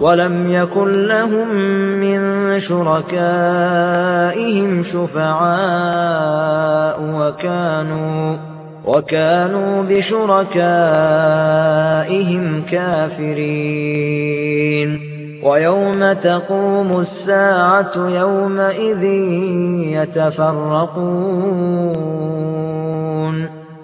ولم يكن لهم من شركائهم شفعاء وكانوا وكانوا بشركائهم كافرين. ويوم تقوم الساعة يومئذ يتفرقون.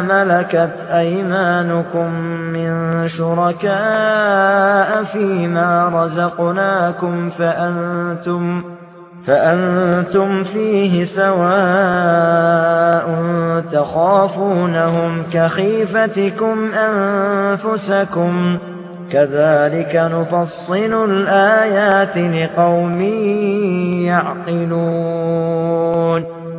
ملكت أيمانكم من شركاء فيما رزقناكم فأنتم فأنتم فيه سواء تخافونهم كخيفتكم أنفسكم كذلك نفصل الآيات لقوم يعقلون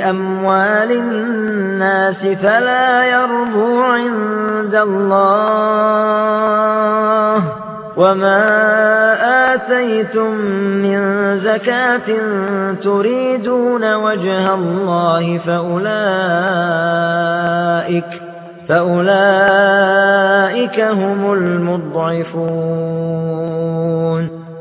أموال الناس فلا يربو عند الله وما آتيتم من زكاة تريدون وجه الله فأولئك فأولئك هم المضعفون.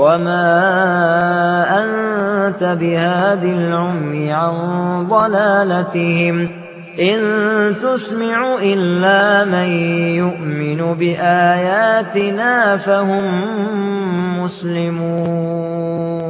وما أنت بهاد العمي عن ضلالتهم إن تسمع إلا من يؤمن بآياتنا فهم مسلمون